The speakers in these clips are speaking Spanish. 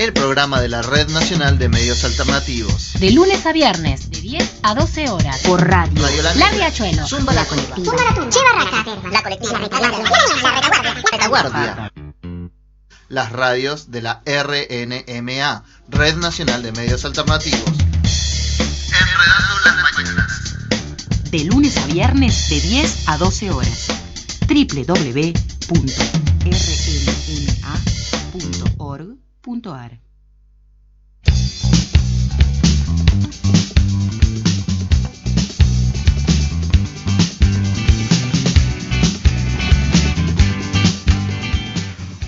El programa de la Red Nacional de Medios Alternativos. De lunes a viernes, de 10 a 12 horas. Por radio. Radio La La. Riachuelo. Zumba la colectiva. La colectiva, la retaguardia, la retaguardia. Las radios de la RNMA, Red Nacional de Medios Alternativos. Enredando las mañanas. De lunes a viernes, de 10 a 12 horas. www.rnma.org.ar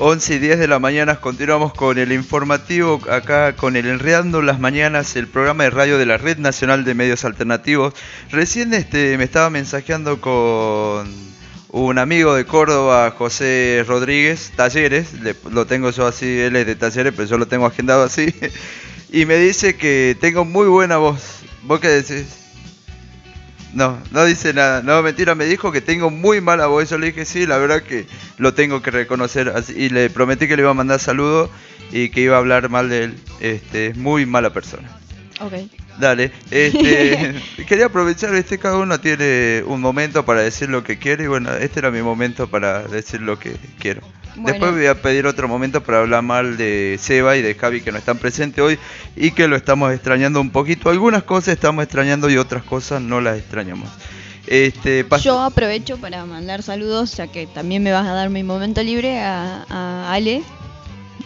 Once y 10 de la mañana continuamos con el informativo acá con el Enredando las Mañanas, el programa de radio de la Red Nacional de Medios Alternativos. Recién este, me estaba mensajeando con un amigo de Córdoba, José Rodríguez, Talleres, le- lo tengo yo así, él es de Talleres, pero yo lo tengo agendado así, y me dice que tengo muy buena voz. ¿Vos qué decís? No, no dice nada. No, mentira, me dijo que tengo muy mala voz. Yo le dije, sí, la verdad que lo tengo que reconocer. Así- y le prometí que le iba a mandar saludos y que iba a hablar mal de él. Este, es muy mala persona. Ok. Dale, este, quería aprovechar, este, cada uno tiene un momento para decir lo que quiere y bueno, este era mi momento para decir lo que quiero. Bueno. Después voy a pedir otro momento para hablar mal de Seba y de Javi que no están presentes hoy y que lo estamos extrañando un poquito. Algunas cosas estamos extrañando y otras cosas no las extrañamos. Este, Yo aprovecho para mandar saludos, ya que también me vas a dar mi momento libre a, a Ale,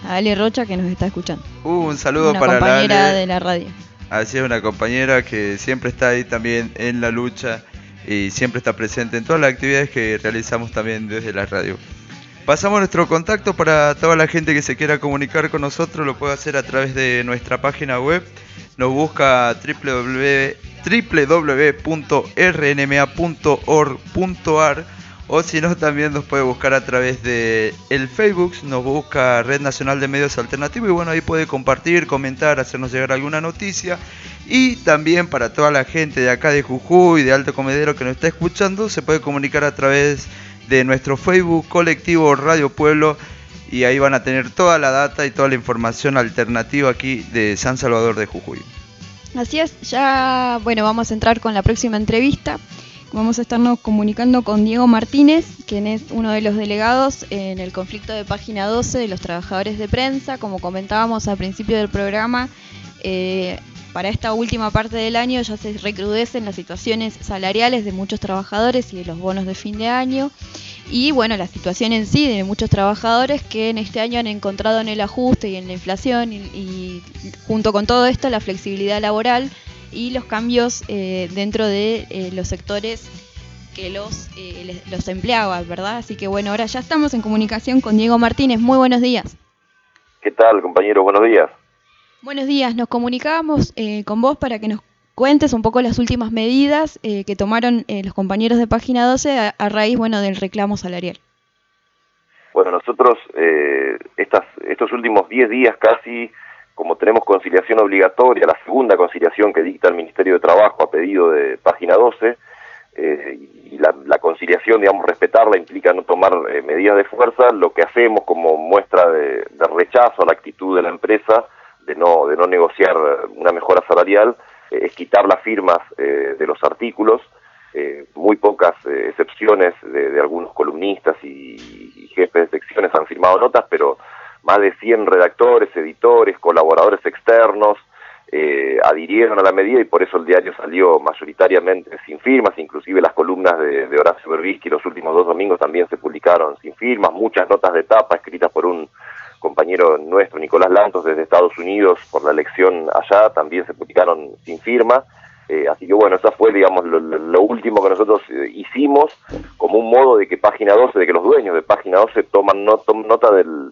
a Ale Rocha que nos está escuchando. Uh, un saludo Una para la compañera Ale. de la radio. Así es, una compañera que siempre está ahí también en la lucha y siempre está presente en todas las actividades que realizamos también desde la radio. Pasamos nuestro contacto para toda la gente que se quiera comunicar con nosotros, lo puede hacer a través de nuestra página web. Nos busca www- www.rnma.org.ar o si no también nos puede buscar a través de el Facebook, nos busca Red Nacional de Medios Alternativos y bueno, ahí puede compartir, comentar, hacernos llegar alguna noticia y también para toda la gente de acá de Jujuy, de Alto Comedero que nos está escuchando, se puede comunicar a través de nuestro Facebook colectivo Radio Pueblo y ahí van a tener toda la data y toda la información alternativa aquí de San Salvador de Jujuy. Así es, ya bueno, vamos a entrar con la próxima entrevista. Vamos a estarnos comunicando con Diego Martínez, quien es uno de los delegados en el conflicto de página 12 de los trabajadores de prensa. Como comentábamos al principio del programa, eh, para esta última parte del año ya se recrudecen las situaciones salariales de muchos trabajadores y de los bonos de fin de año. Y bueno, la situación en sí de muchos trabajadores que en este año han encontrado en el ajuste y en la inflación y, junto con todo esto la flexibilidad laboral y los cambios eh, dentro de eh, los sectores que los, eh, los empleaba, ¿verdad? Así que bueno, ahora ya estamos en comunicación con Diego Martínez. Muy buenos días. ¿Qué tal, compañero? Buenos días. Buenos días, nos comunicábamos con vos para que nos cuentes un poco las últimas medidas eh, que tomaron eh, los compañeros de Página 12 a, raíz bueno, del reclamo salarial. Bueno, nosotros eh, estas, estos últimos 10 días casi, como tenemos conciliación obligatoria, la segunda conciliación que dicta el Ministerio de Trabajo a pedido de Página 12, y la, conciliación, digamos, respetarla implica no tomar medidas de fuerza, lo que hacemos como muestra de, rechazo a la actitud de la empresa de no, de no negociar una mejora salarial, es quitar las firmas eh, de los artículos, eh, muy pocas eh, excepciones de, algunos columnistas y, jefes de secciones han firmado notas, pero más de 100 redactores, editores, colaboradores externos adhirieron a la medida y por eso el diario salió mayoritariamente sin firmas, inclusive las columnas de, de Horacio Berbisky los últimos dos domingos también se publicaron sin firmas, muchas notas de tapa escritas por un compañero nuestro, Nicolás Lantos, desde Estados Unidos, por la elección allá, también se publicaron sin firma. Eh, así que bueno, eso fue, digamos, lo, último que nosotros eh, hicimos como un modo de que Página 12, de que los dueños de Página 12 toman nota del,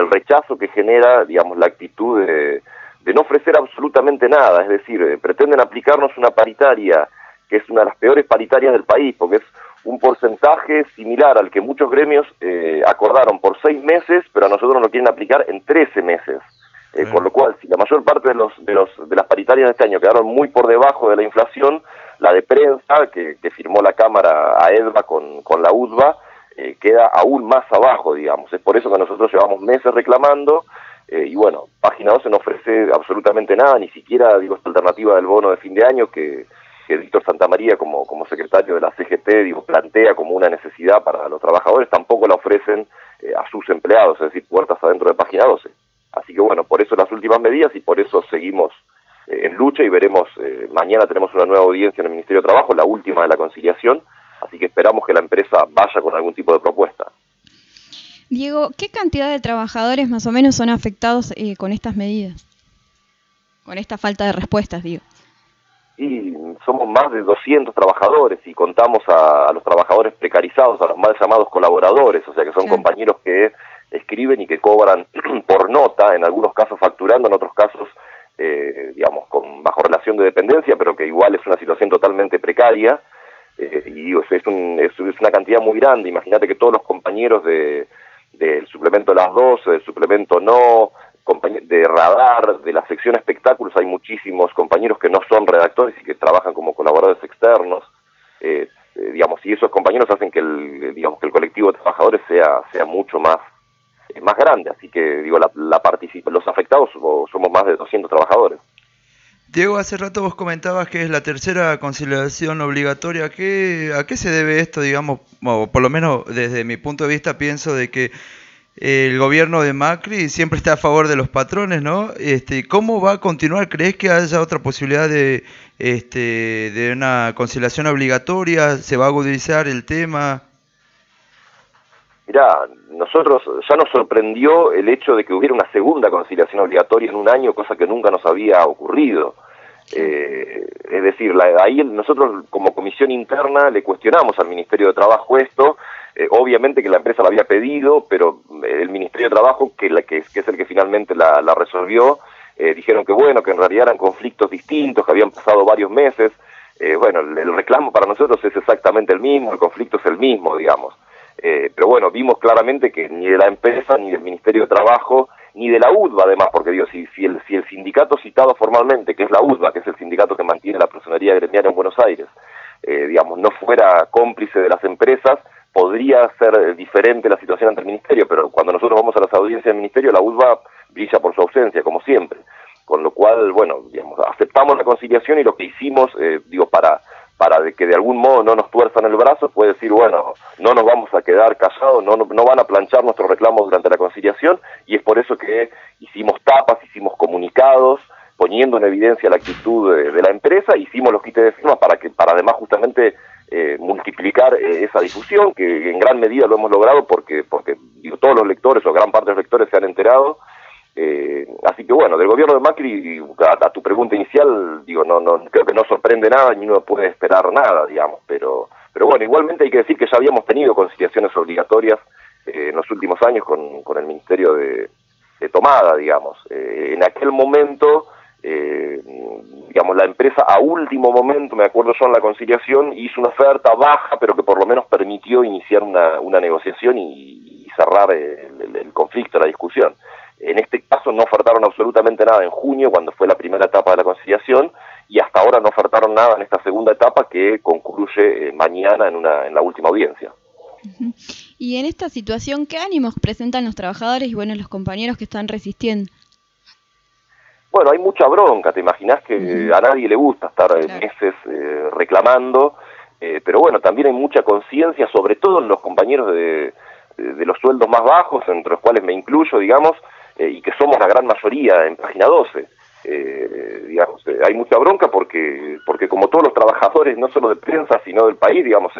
del, rechazo que genera, digamos, la actitud de, de, no ofrecer absolutamente nada. Es decir, eh, pretenden aplicarnos una paritaria que es una de las peores paritarias del país, porque es un porcentaje similar al que muchos gremios eh, acordaron por seis meses, pero a nosotros lo quieren aplicar en trece meses. Eh, Por lo cual, si la mayor parte de, los, de, los, de las paritarias de este año quedaron muy por debajo de la inflación, la de prensa, que, que firmó la Cámara a EDVA con, con la USBA, eh, queda aún más abajo, digamos. Es por eso que nosotros llevamos meses reclamando, eh, y bueno, Página 12 no ofrece absolutamente nada, ni siquiera, digo, esta alternativa del bono de fin de año que que Víctor Santamaría como, como secretario de la CGT plantea como una necesidad para los trabajadores, tampoco la ofrecen eh, a sus empleados, es decir, puertas adentro de página 12. Así que bueno, por eso las últimas medidas y por eso seguimos eh, en lucha y veremos, mañana tenemos una nueva audiencia en el Ministerio de Trabajo, la última de la conciliación, así que esperamos que la empresa vaya con algún tipo de propuesta. Diego, ¿qué cantidad de trabajadores más o menos son afectados con estas medidas? Con esta falta de respuestas, digo y somos más de 200 trabajadores y contamos a, los trabajadores precarizados, a los mal llamados colaboradores, o sea que son compañeros que escriben y que cobran por nota, en algunos casos facturando, en otros casos, eh, digamos, con bajo relación de dependencia, pero que igual es una situación totalmente precaria. Eh, y es, es, es, una cantidad muy grande. Imagínate que todos los compañeros de, del suplemento las 12, del suplemento no, de radar, de la sección espectáculos, hay muchísimos compañeros que no son redactores y que trabajan como colaboradores externos, eh, eh, digamos, y esos compañeros hacen que el, digamos, que el colectivo de trabajadores sea, sea mucho más, eh, más grande, así que, digo, la, la los afectados somos más de 200 trabajadores. Diego, hace rato vos comentabas que es la tercera conciliación obligatoria. ¿Qué, ¿A qué se debe esto, digamos? O por lo menos desde mi punto de vista pienso de que el gobierno de Macri siempre está a favor de los patrones, ¿no? Este, ¿Cómo va a continuar? ¿Crees que haya otra posibilidad de, este, de una conciliación obligatoria? ¿Se va a agudizar el tema? Mirá, nosotros ya nos sorprendió el hecho de que hubiera una segunda conciliación obligatoria en un año, cosa que nunca nos había ocurrido. Eh, es decir, ahí nosotros como comisión interna le cuestionamos al Ministerio de Trabajo esto eh, obviamente que la empresa lo había pedido, pero eh, el Ministerio de Trabajo, que, la, que, es el que finalmente la, resolvió, eh, dijeron que bueno, que en realidad eran conflictos distintos, que habían pasado varios meses. bueno, el, el reclamo para nosotros es exactamente el mismo, el conflicto es el mismo, digamos. Eh, pero bueno, vimos claramente que ni de la empresa, ni del Ministerio de Trabajo, ni de la UDBA además, porque digo, si, si, el, si el sindicato citado formalmente, que es la UDBA, que es el sindicato que mantiene la personería gremial en Buenos Aires, eh, digamos, no fuera cómplice de las empresas, podría ser diferente la situación ante el Ministerio, pero cuando nosotros vamos a las audiencias del Ministerio, la UDBA brilla por su ausencia, como siempre. Con lo cual, bueno, digamos, aceptamos la conciliación y lo que hicimos, eh, digo, para para de que de algún modo no nos tuerzan el brazo, puede decir, bueno, no nos vamos a quedar callados, no, no, van a planchar nuestros reclamos durante la conciliación, y es por eso que hicimos tapas, hicimos comunicados, poniendo en evidencia la actitud de, la empresa, hicimos los kits de firma para que, para además justamente eh, multiplicar eh, esa difusión, que en gran medida lo hemos logrado porque, porque digo, todos los lectores o gran parte de los lectores se han enterado, eh, así que bueno, del gobierno de Macri, a, tu pregunta inicial, digo, no, no, creo que no sorprende nada ni uno puede esperar nada, digamos, pero, pero bueno, igualmente hay que decir que ya habíamos tenido conciliaciones obligatorias eh, en los últimos años con, con el Ministerio de, Tomada, digamos. Eh, en aquel momento, eh, digamos, la empresa a último momento, me acuerdo yo en la conciliación, hizo una oferta baja, pero que por lo menos permitió iniciar una, una negociación y, cerrar el conflicto, la discusión. En este caso no ofertaron absolutamente nada en junio, cuando fue la primera etapa de la conciliación, y hasta ahora no ofertaron nada en esta segunda etapa que concluye eh, mañana en, una, en la última audiencia. Y en esta situación, ¿qué ánimos presentan los trabajadores y bueno, los compañeros que están resistiendo? Bueno, hay mucha bronca, te imaginas que a nadie le gusta estar eh, meses eh, reclamando, pero bueno, también hay mucha conciencia, sobre todo en los compañeros de, de, los sueldos más bajos, entre los cuales me incluyo, digamos, eh, y que somos la gran mayoría en página 12. Eh, digamos, eh, hay mucha bronca porque, porque como todos los trabajadores, no solo de prensa, sino del país, digamos,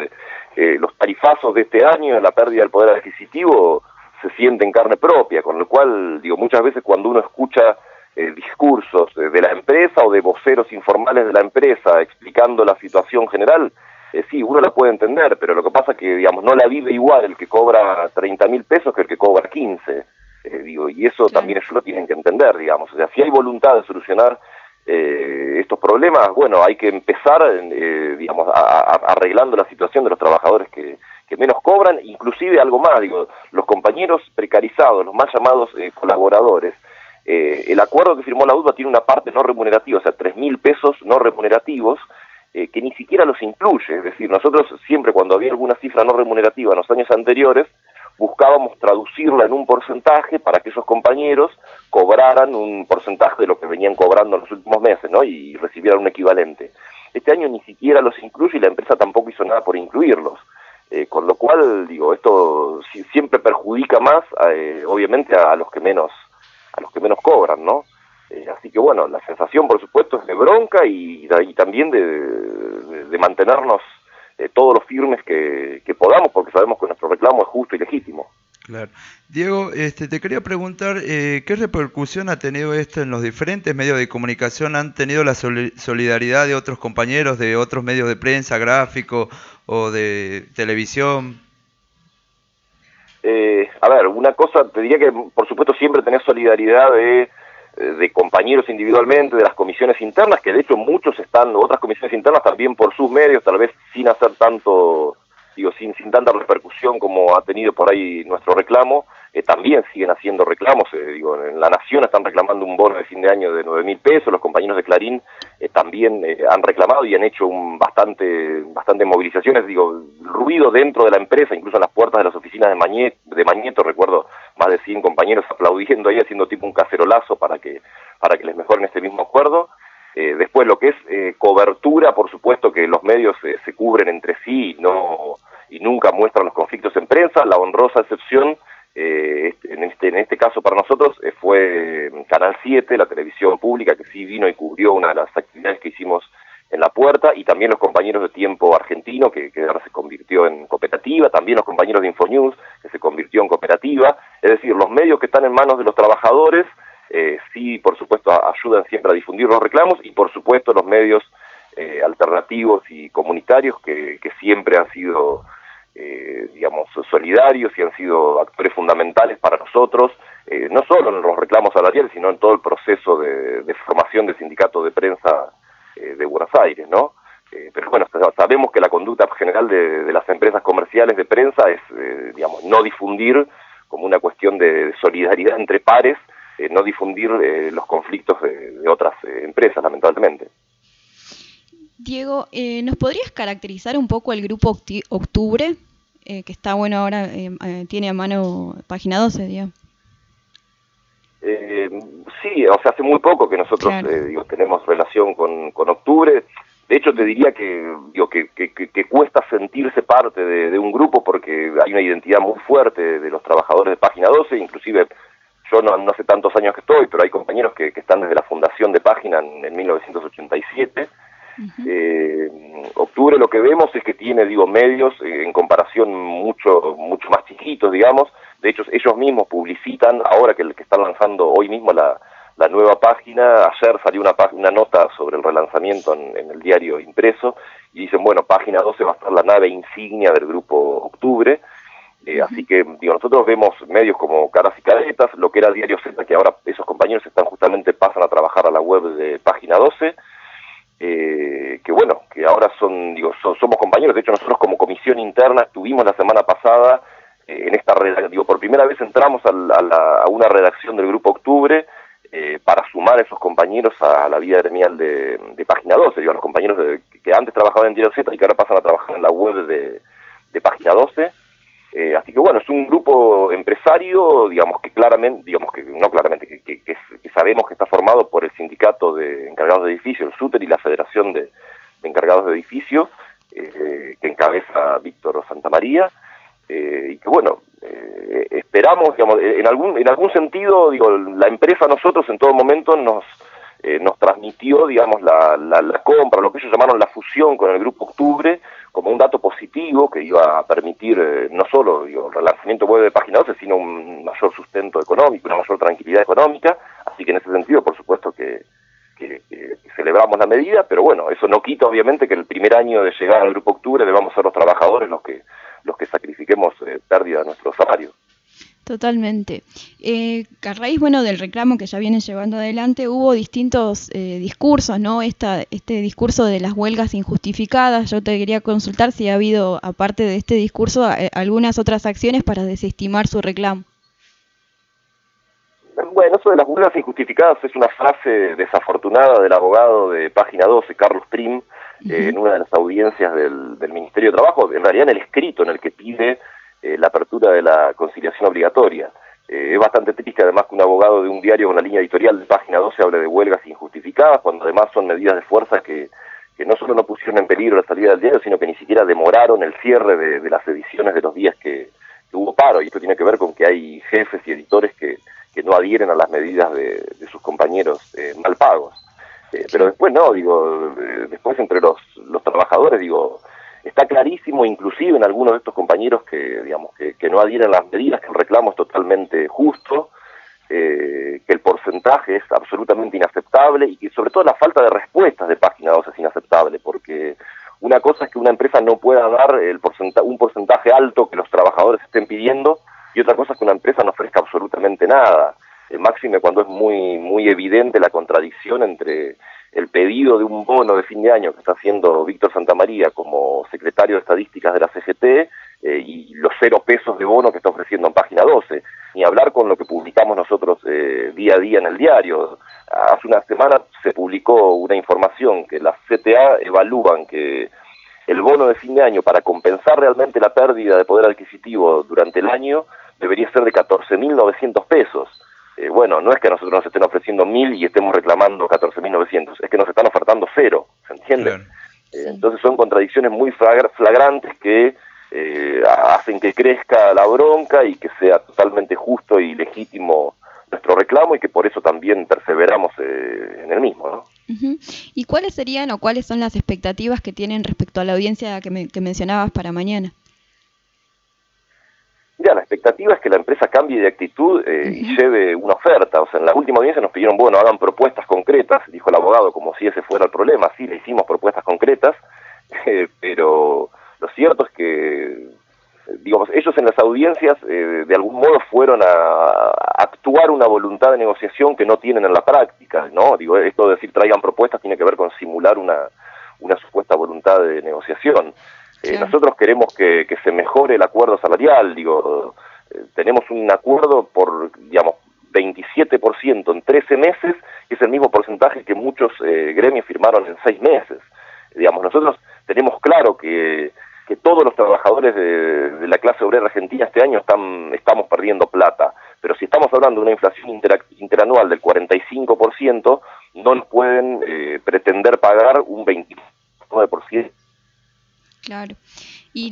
los tarifazos de este año, la pérdida del poder adquisitivo, se siente en carne propia, con lo cual, digo, muchas veces cuando uno escucha discursos de la empresa o de voceros informales de la empresa explicando la situación general, sí, uno la puede entender, pero lo que pasa es que, digamos, no la vive igual el que cobra 30 mil pesos que el que cobra 15. Eh, digo, y eso también ellos lo tienen que entender, digamos. O sea, si hay voluntad de solucionar eh, estos problemas, bueno, hay que empezar, eh, digamos, arreglando la situación de los trabajadores que, menos cobran, inclusive algo más, digo, los compañeros precarizados, los más llamados colaboradores. el acuerdo que firmó la UDBA tiene una parte no remunerativa, o sea, tres mil pesos no remunerativos, que ni siquiera los incluye. Es decir, nosotros siempre cuando había alguna cifra no remunerativa en los años anteriores, buscábamos traducirla en un porcentaje para que esos compañeros cobraran un porcentaje de lo que venían cobrando en los últimos meses, ¿no? Y recibieran un equivalente. Este año ni siquiera los incluye y la empresa tampoco hizo nada por incluirlos. Eh, con lo cual, digo, esto siempre perjudica más, eh, obviamente, a, los que menos, a los que menos cobran, ¿no? Eh, así que bueno, la sensación, por supuesto, es de bronca y, también de, de mantenernos eh, todos los firmes que, podamos, porque sabemos que nuestro reclamo es justo y legítimo. Claro. Diego, este, te quería preguntar, eh, ¿qué repercusión ha tenido esto en los diferentes medios de comunicación? ¿Han tenido la solidaridad de otros compañeros de otros medios de prensa, gráfico o de televisión? Eh, a ver, una cosa, te diría que por supuesto siempre tenés solidaridad de de compañeros individualmente, de las comisiones internas, que de hecho muchos están, otras comisiones internas también por sus medios, tal vez sin hacer tanto, digo, sin, sin tanta repercusión como ha tenido por ahí nuestro reclamo, eh, también siguen haciendo reclamos, eh, digo, en La Nación están reclamando un bono de fin de año de 9 mil pesos, los compañeros de Clarín eh, también han reclamado y han hecho un bastante, bastante movilizaciones, digo, ruido dentro de la empresa, incluso en las puertas de las oficinas de Mañeto recuerdo más de 100 compañeros aplaudiendo ahí, haciendo tipo un cacerolazo para que, para que les mejoren este mismo acuerdo. Después lo que es cobertura, por supuesto que los medios se cubren entre sí y, no, y nunca muestran los conflictos en prensa, la honrosa excepción eh, este, en, este, en este caso para nosotros eh, fue Canal 7, la televisión pública, que sí vino y cubrió una de las actividades que hicimos en la puerta, y también los compañeros de Tiempo Argentino, que, ahora se convirtió en cooperativa, también los compañeros de Infonews, que se convirtió en cooperativa, es decir, los medios que están en manos de los trabajadores, eh, sí, por supuesto, ayudan siempre a difundir los reclamos, y por supuesto los medios alternativos y comunitarios que, que siempre han sido eh, digamos, solidarios y han sido actores fundamentales para nosotros, eh, no solo en los reclamos salariales, sino en todo el proceso de, formación del sindicato de prensa eh, de Buenos Aires, ¿no? bueno, sabemos que la conducta general de, las empresas comerciales de prensa es, eh, digamos, no difundir como una cuestión de solidaridad entre pares, eh, no difundir eh, los conflictos de, otras empresas, lamentablemente. Diego, ¿nos podrías caracterizar un poco el grupo Octubre, que está bueno ahora, tiene a mano página 12, digamos? sí, o sea, hace muy poco que nosotros digo, tenemos relación con, con Octubre. De hecho, te diría que, digo, que, que, cuesta sentirse parte de, un grupo porque hay una identidad muy fuerte de los trabajadores de Página 12, inclusive yo no, no hace tantos años que estoy, pero hay compañeros que, están desde la fundación de Página en, 1987. eh, octubre lo que vemos es que tiene, digo, medios eh, en comparación mucho, mucho más chiquitos, digamos. De hecho, ellos mismos publicitan, ahora que, que están lanzando hoy mismo la, la nueva página. Ayer salió una, una nota sobre el relanzamiento en, el diario impreso y dicen, bueno, página 12 va a estar la nave insignia del grupo Octubre. Eh, así que, digo, nosotros vemos medios como Caras y Caretas, lo que era Diario Z, que ahora esos compañeros están justamente, pasan a trabajar a la web de Página 12, eh, que bueno, que ahora son, digo, somos compañeros, de hecho nosotros como comisión interna estuvimos la semana pasada eh, en esta redacción, digo, por primera vez entramos a, a una redacción del Grupo Octubre, para sumar a esos compañeros a la vida gremial de, Página 12, digo, los compañeros que antes trabajaban en Diario Z y que ahora pasan a trabajar en la web de, Página 12. Eh, así que bueno, es un grupo empresario, digamos que claramente, digamos que no claramente, que, sabemos que está formado por el sindicato de encargados de edificios, el SUTER y la Federación de, encargados de edificios, eh, que encabeza Víctor Santamaría, y que bueno, eh, esperamos, digamos, en algún, en algún sentido, digo, la empresa nosotros en todo momento nos, eh, nos transmitió, digamos, la, la, compra, lo que ellos llamaron la fusión con el Grupo Octubre, como un dato positivo que iba a permitir eh, no solo digo, el relanzamiento web de Página 12, sino un mayor sustento económico, una mayor tranquilidad económica. Así que en ese sentido, por supuesto que, que, celebramos la medida, pero bueno, eso no quita obviamente que el primer año de llegar al Grupo Octubre debamos ser los trabajadores los que los que sacrifiquemos eh, pérdida de nuestro salario. Totalmente. Eh, a raíz bueno, del reclamo que ya vienen llevando adelante, hubo distintos eh, discursos, ¿no? Esta, este discurso de las huelgas injustificadas. Yo te quería consultar si ha habido, aparte de este discurso, algunas otras acciones para desestimar su reclamo. Bueno, eso de las huelgas injustificadas es una frase desafortunada del abogado de Página 12, Carlos Prim, eh, en una de las audiencias del, Ministerio de Trabajo, en realidad en el escrito en el que pide eh, la apertura de la conciliación obligatoria. Eh, es bastante triste además que un abogado de un diario con la línea editorial de página 12 hable de huelgas injustificadas, cuando además son medidas de fuerza que, que no solo no pusieron en peligro la salida del diario, sino que ni siquiera demoraron el cierre de, las ediciones de los días que, hubo paro. Y esto tiene que ver con que hay jefes y editores que, que no adhieren a las medidas de, de sus compañeros mal pagos. Eh, pero después no, digo, eh, después entre los, los trabajadores, digo, está clarísimo, inclusive en algunos de estos compañeros que, digamos, que, no adhieren a las medidas, que el reclamo es totalmente justo, eh, que el porcentaje es absolutamente inaceptable y que sobre todo la falta de respuestas de Página 2 es inaceptable, porque una cosa es que una empresa no pueda dar el un porcentaje alto que los trabajadores estén pidiendo y otra cosa es que una empresa no ofrezca absolutamente nada el máxime cuando es muy, muy evidente la contradicción entre el pedido de un bono de fin de año que está haciendo Víctor Santamaría como secretario de Estadísticas de la CGT eh, y los cero pesos de bono que está ofreciendo en página 12, ni hablar con lo que publicamos nosotros eh, día a día en el diario. Hace una semana se publicó una información que las CTA evalúan que el bono de fin de año para compensar realmente la pérdida de poder adquisitivo durante el año debería ser de 14.900 pesos eh, bueno, no es que a nosotros nos estén ofreciendo mil y estemos reclamando 14.900, es que nos están ofertando cero, ¿se entiende? Eh, entonces son contradicciones muy flagrantes que eh, hacen que crezca la bronca y que sea totalmente justo y legítimo nuestro reclamo y que por eso también perseveramos en el mismo, ¿no? ¿Y cuáles serían o cuáles son las expectativas que tienen respecto a la audiencia que, que mencionabas para mañana? Mira, la expectativa es que la empresa cambie de actitud eh, y lleve una oferta. O sea, en la última audiencia nos pidieron, bueno, hagan propuestas concretas, dijo el abogado, como si ese fuera el problema. Sí, le hicimos propuestas concretas, eh, pero lo cierto es que, digamos, ellos en las audiencias eh, de algún modo fueron a, actuar una voluntad de negociación que no tienen en la práctica, ¿no? Digo, esto de decir traigan propuestas tiene que ver con simular una una supuesta voluntad de negociación. Eh. Nosotros queremos que, que se mejore el acuerdo salarial, digo, eh, tenemos un acuerdo por, digamos, 27% en 13 meses, que es el mismo porcentaje que muchos eh, gremios firmaron en 6 meses. Digamos, nosotros tenemos claro que, que todos los trabajadores de, de la clase obrera argentina este año están, estamos perdiendo plata, pero si estamos hablando de una inflación intera- interanual del 45%, no nos pueden eh, pretender pagar un 29%. Claro. Y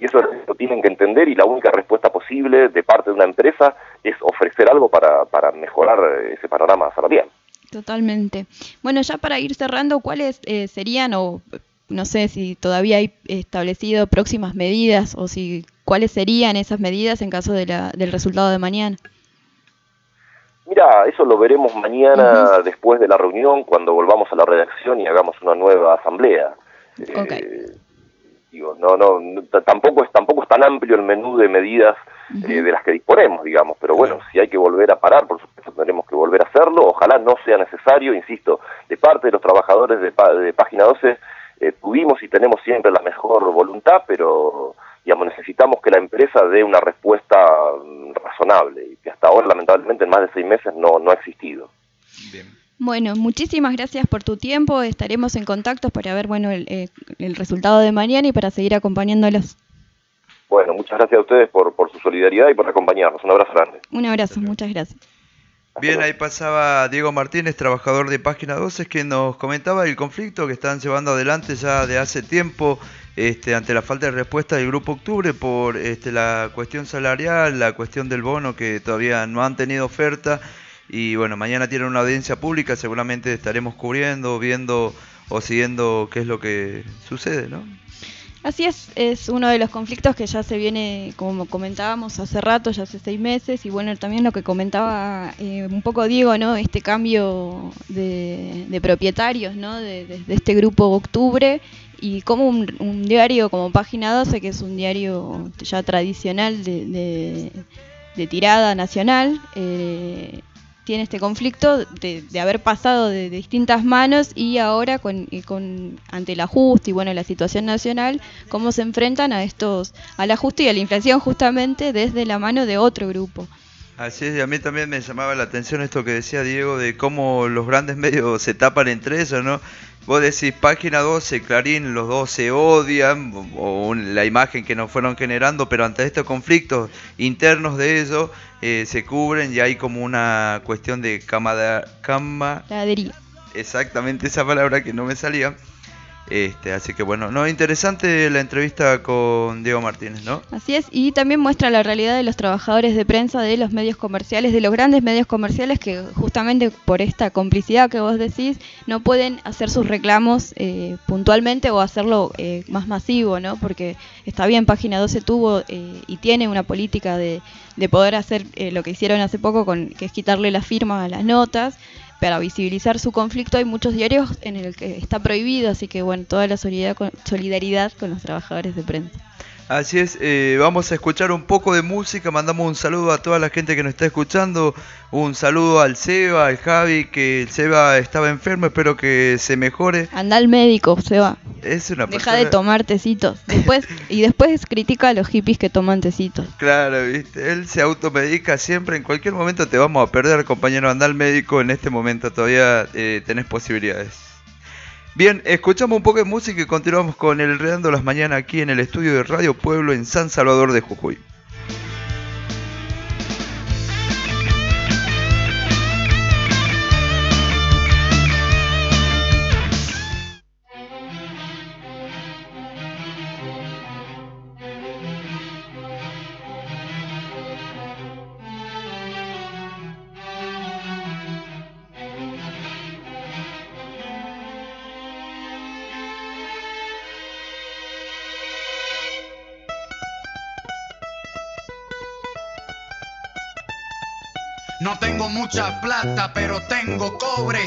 eso lo tienen que entender y la única respuesta posible de parte de una empresa es ofrecer algo para, para mejorar eh, ese panorama salarial. Totalmente. Bueno, ya para ir cerrando, ¿cuáles eh, serían o no sé si todavía hay establecido próximas medidas o si cuáles serían esas medidas en caso de la, del resultado de mañana? Mira, eso lo veremos mañana después de la reunión, cuando volvamos a la redacción y hagamos una nueva asamblea. Eh, Ok. Digo, no, no, tampoco es tampoco es tan amplio el menú de medidas eh, de las que disponemos, digamos, pero bueno, si hay que volver a parar, por supuesto tendremos que volver a hacerlo, ojalá no sea necesario, insisto, de parte de los trabajadores de, pa- de Página 12 eh, tuvimos y tenemos siempre la mejor voluntad, pero digamos, necesitamos que la empresa dé una respuesta mm, razonable y que hasta ahora lamentablemente en más de seis meses no, no ha existido. Bueno, muchísimas gracias por tu tiempo. Estaremos en contacto para ver bueno el, eh, el resultado de mañana y para seguir acompañándolos. Bueno, muchas gracias a ustedes por, por su solidaridad y por acompañarnos. Un abrazo grande. Un abrazo, muchas gracias. Bien, ahí pasaba Diego Martínez, trabajador de Página 12, que nos comentaba el conflicto que están llevando adelante ya de hace tiempo este, ante la falta de respuesta del Grupo Octubre por este, la cuestión salarial, la cuestión del bono que todavía no han tenido oferta. Y bueno, mañana tienen una audiencia pública, seguramente estaremos cubriendo, viendo o siguiendo qué es lo que sucede, ¿no? Así es, es uno de los conflictos que ya se viene, como comentábamos hace rato, ya hace seis meses, y bueno, también lo que comentaba eh, un poco Diego, ¿no? Este cambio de, propietarios, ¿no? De, este grupo Octubre, y como un, diario como Página 12, que es un diario ya tradicional de tirada nacional, eh, tiene este conflicto de, de haber pasado de, distintas manos y ahora con ante el ajuste y bueno la situación nacional cómo se enfrentan a estos al ajuste y a la inflación justamente desde la mano de otro grupo Así es, y a mí también me llamaba la atención esto que decía Diego de cómo los grandes medios se tapan entre ellos, ¿no? Vos decís página 12, Clarín, los dos se odian, o, o un- la imagen que nos fueron generando, pero ante estos conflictos internos de ellos eh, se cubren y hay como una cuestión de camada, cama, la adhería exactamente esa palabra que no me salía. Este, así que bueno, no, interesante la entrevista con Diego Martínez, ¿no? Así es, y también muestra la realidad de los trabajadores de prensa de los medios comerciales, de los grandes medios comerciales que justamente por esta complicidad que vos decís no pueden hacer sus reclamos eh, puntualmente o hacerlo eh, más masivo, ¿no? Porque está bien, Página 12 tuvo eh, y tiene una política de, de poder hacer eh, lo que hicieron hace poco, con, que es quitarle la firma a las notas, para visibilizar su conflicto hay muchos diarios en el que está prohibido, así que bueno, toda la solidaridad con, solidaridad con los trabajadores de prensa. Así es, eh, vamos a escuchar un poco de música, mandamos un saludo a toda la gente que nos está escuchando, un saludo al Seba, al Javi, que el Seba estaba enfermo, espero que se mejore. Anda al médico, se va. Es una Deja persona... de tomar tecitos. Después, y después critica a los hippies que toman tecitos. Claro, viste, él se automedica siempre, en cualquier momento te vamos a perder, compañero, anda al médico, en este momento todavía eh, tenés posibilidades. Bien, escuchamos un poco de música y continuamos con el Redando las Mañanas aquí en el estudio de Radio Pueblo en San Salvador de Jujuy. No tengo mucha plata, pero tengo cobre.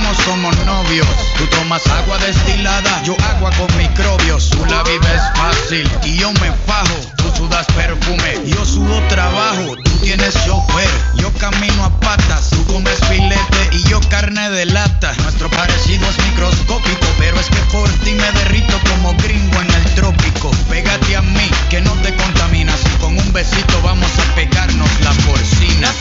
Complementamos como novios. Tú tomas agua destilada, yo agua con microbios. Tú la vives fácil y yo me fajo. Tú sudas perfume, yo sudo trabajo. Tú tienes chofer, yo camino a patas. Tú comes filete y yo carne de lata. Nuestro parecido es microscópico, pero es que por ti me derrito como gringo en el trópico. Pégate a mí, que no te contaminas. Y con un besito vamos a pegarnos la porcina.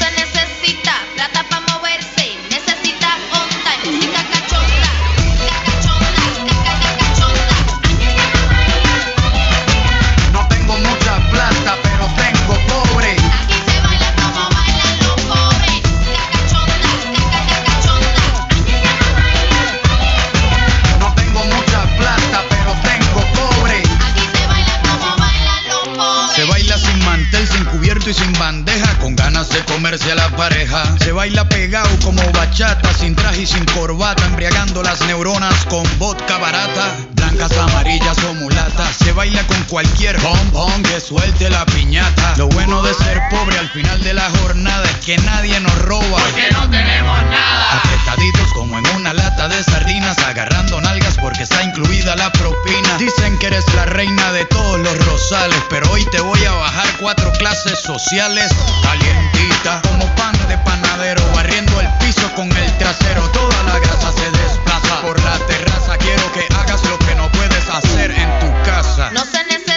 Y sin bandeja, con ganas de comerse a la pareja. Se baila pegado como bachata, sin traje y sin corbata, embriagando las neuronas con vodka barata. Blancas, amarillas o mulatas. Se baila con cualquier bombón que suelte la piñata. Lo bueno de ser pobre al final de la jornada es que nadie nos roba. Porque no tenemos nada. Apretaditos como en una lata de sardinas, agarrando nalgas porque está incluida la propina. Dicen que eres la reina de todos los rosales, pero hoy te voy a bajar cuatro clases sociales. Calientita, como pan de panadero, barriendo el piso con el trasero. Toda la grasa se desplaza por la terraza. Quiero que hagas lo que no puedes hacer en tu casa. No se necesita